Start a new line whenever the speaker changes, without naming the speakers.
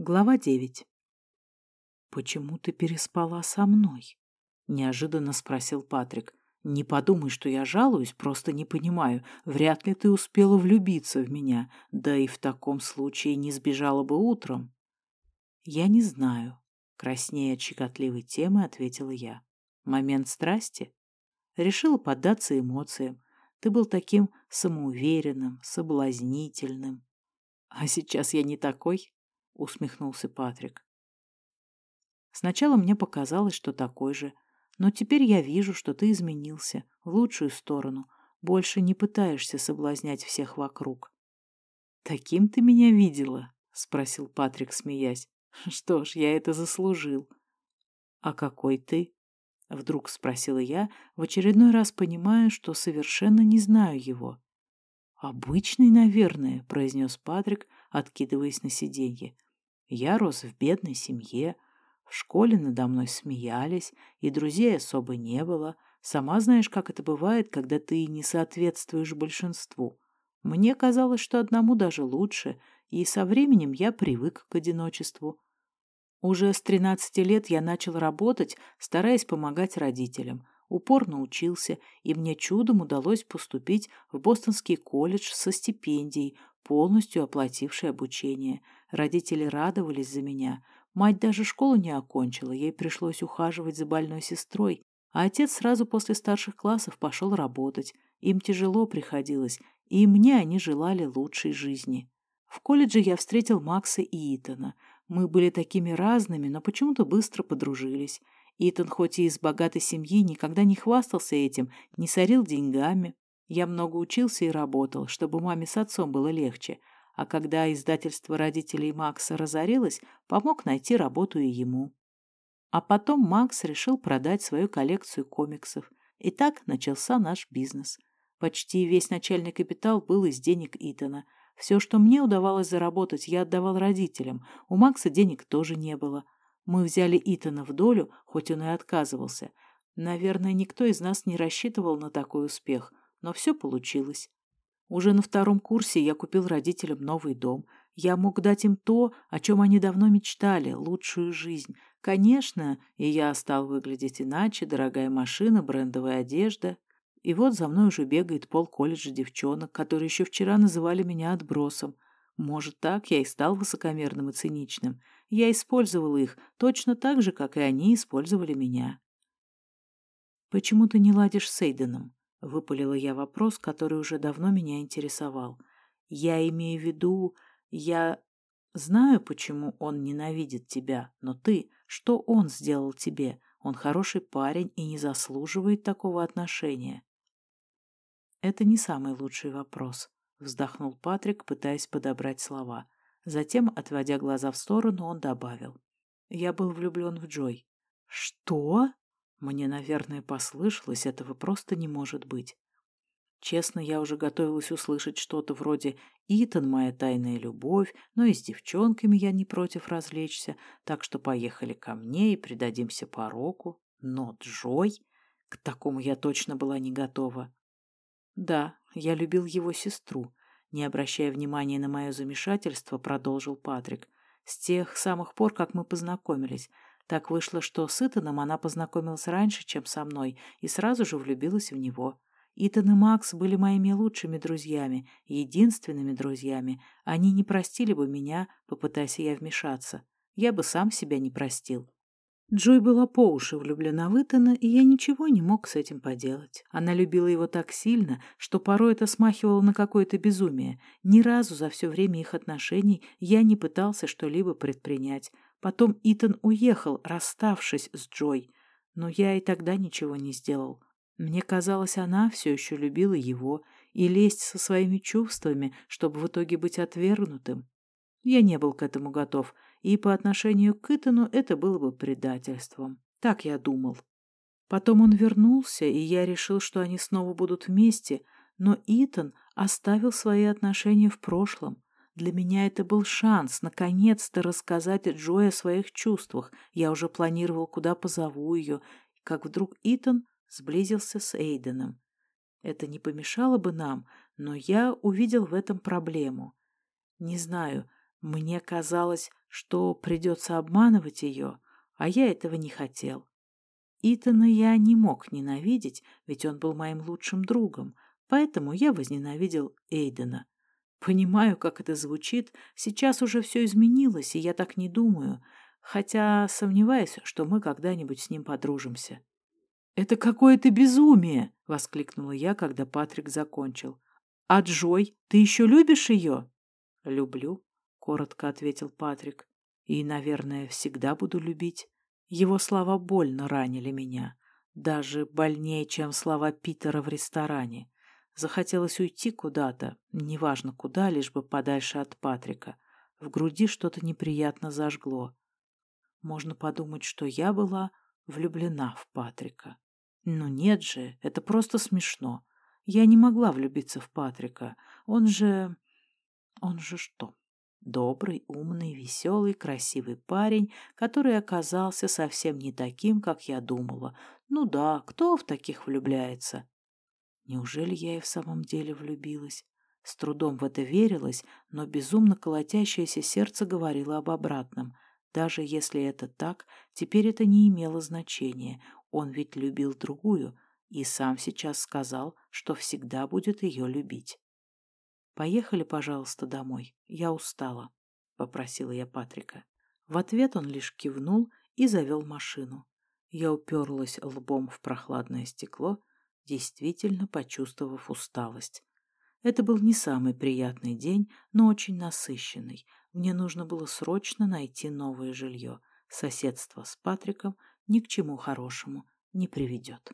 Глава девять. «Почему ты переспала со мной?» — неожиданно спросил Патрик. «Не подумай, что я жалуюсь, просто не понимаю. Вряд ли ты успела влюбиться в меня, да и в таком случае не сбежала бы утром». «Я не знаю», — краснея от щекотливой темы ответила я. «Момент страсти?» Решила поддаться эмоциям. Ты был таким самоуверенным, соблазнительным. А сейчас я не такой, усмехнулся Патрик. Сначала мне показалось, что такой же, но теперь я вижу, что ты изменился в лучшую сторону, больше не пытаешься соблазнять всех вокруг. Таким ты меня видела? спросил Патрик, смеясь. Что ж, я это заслужил. А какой ты? Вдруг спросила я, в очередной раз понимая, что совершенно не знаю его. «Обычный, наверное», — произнес Патрик, откидываясь на сиденье. «Я рос в бедной семье. В школе надо мной смеялись, и друзей особо не было. Сама знаешь, как это бывает, когда ты не соответствуешь большинству. Мне казалось, что одному даже лучше, и со временем я привык к одиночеству. Уже с 13 лет я начал работать, стараясь помогать родителям. Упорно учился, и мне чудом удалось поступить в Бостонский колледж со стипендией, полностью оплатившей обучение. Родители радовались за меня. Мать даже школу не окончила, ей пришлось ухаживать за больной сестрой. А отец сразу после старших классов пошел работать. Им тяжело приходилось, и мне они желали лучшей жизни. В колледже я встретил Макса и Итана – мы были такими разными, но почему-то быстро подружились. Итан, хоть и из богатой семьи, никогда не хвастался этим, не сорил деньгами. Я много учился и работал, чтобы маме с отцом было легче. А когда издательство родителей Макса разорилось, помог найти работу и ему. А потом Макс решил продать свою коллекцию комиксов. И так начался наш бизнес. Почти весь начальный капитал был из денег Итана – все, что мне удавалось заработать, я отдавал родителям. У Макса денег тоже не было. Мы взяли Итана в долю, хоть он и отказывался. Наверное, никто из нас не рассчитывал на такой успех, но все получилось. Уже на втором курсе я купил родителям новый дом. Я мог дать им то, о чем они давно мечтали, лучшую жизнь. Конечно, и я стал выглядеть иначе, дорогая машина, брендовая одежда. И вот за мной уже бегает пол колледжа девчонок, которые еще вчера называли меня отбросом. Может, так я и стал высокомерным и циничным. Я использовал их точно так же, как и они использовали меня. «Почему ты не ладишь с Эйденом?» — выпалила я вопрос, который уже давно меня интересовал. «Я имею в виду... Я знаю, почему он ненавидит тебя, но ты... Что он сделал тебе? Он хороший парень и не заслуживает такого отношения. «Это не самый лучший вопрос», — вздохнул Патрик, пытаясь подобрать слова. Затем, отводя глаза в сторону, он добавил. «Я был влюблен в Джой». «Что?» Мне, наверное, послышалось, этого просто не может быть. Честно, я уже готовилась услышать что-то вроде «Итан – моя тайная любовь», но и с девчонками я не против развлечься, так что поехали ко мне и предадимся пороку. Но Джой... К такому я точно была не готова. Да, я любил его сестру. Не обращая внимания на мое замешательство, продолжил Патрик. С тех самых пор, как мы познакомились. Так вышло, что с Итаном она познакомилась раньше, чем со мной, и сразу же влюбилась в него. Итан и Макс были моими лучшими друзьями, единственными друзьями. Они не простили бы меня, попытаясь я вмешаться. Я бы сам себя не простил. Джой была по уши влюблена в Итана, и я ничего не мог с этим поделать. Она любила его так сильно, что порой это смахивало на какое-то безумие. Ни разу за все время их отношений я не пытался что-либо предпринять. Потом Итан уехал, расставшись с Джой. Но я и тогда ничего не сделал. Мне казалось, она все еще любила его, и лезть со своими чувствами, чтобы в итоге быть отвергнутым. Я не был к этому готов — и по отношению к Итану это было бы предательством. Так я думал. Потом он вернулся, и я решил, что они снова будут вместе, но Итан оставил свои отношения в прошлом. Для меня это был шанс наконец-то рассказать Джой о своих чувствах. Я уже планировал, куда позову ее, как вдруг Итан сблизился с Эйденом. Это не помешало бы нам, но я увидел в этом проблему. Не знаю, мне казалось, что придется обманывать ее, а я этого не хотел. Итана я не мог ненавидеть, ведь он был моим лучшим другом, поэтому я возненавидел Эйдена. Понимаю, как это звучит, сейчас уже все изменилось, и я так не думаю, хотя сомневаюсь, что мы когда-нибудь с ним подружимся. «Это какое-то безумие!» — воскликнула я, когда Патрик закончил. «А Джой, ты еще любишь ее?» «Люблю», — коротко ответил Патрик. «И, наверное, всегда буду любить». Его слова больно ранили меня, даже больнее, чем слова Питера в ресторане. Захотелось уйти куда-то, неважно куда, лишь бы подальше от Патрика. В груди что-то неприятно зажгло. Можно подумать, что я была влюблена в Патрика. Но нет же, это просто смешно. Я не могла влюбиться в Патрика. Он же... Он же что? Добрый, умный, веселый, красивый парень, который оказался совсем не таким, как я думала. Ну да, кто в таких влюбляется? Неужели я и в самом деле влюбилась? С трудом в это верилось, но безумно колотящееся сердце говорило об обратном. Даже если это так, теперь это не имело значения. Он ведь любил другую и сам сейчас сказал, что всегда будет ее любить. «Поехали, пожалуйста, домой. Я устала», — попросила я Патрика. В ответ он лишь кивнул и завел машину. Я уперлась лбом в прохладное стекло, действительно почувствовав усталость. Это был не самый приятный день, но очень насыщенный. Мне нужно было срочно найти новое жилье. Соседство с Патриком ни к чему хорошему не приведет.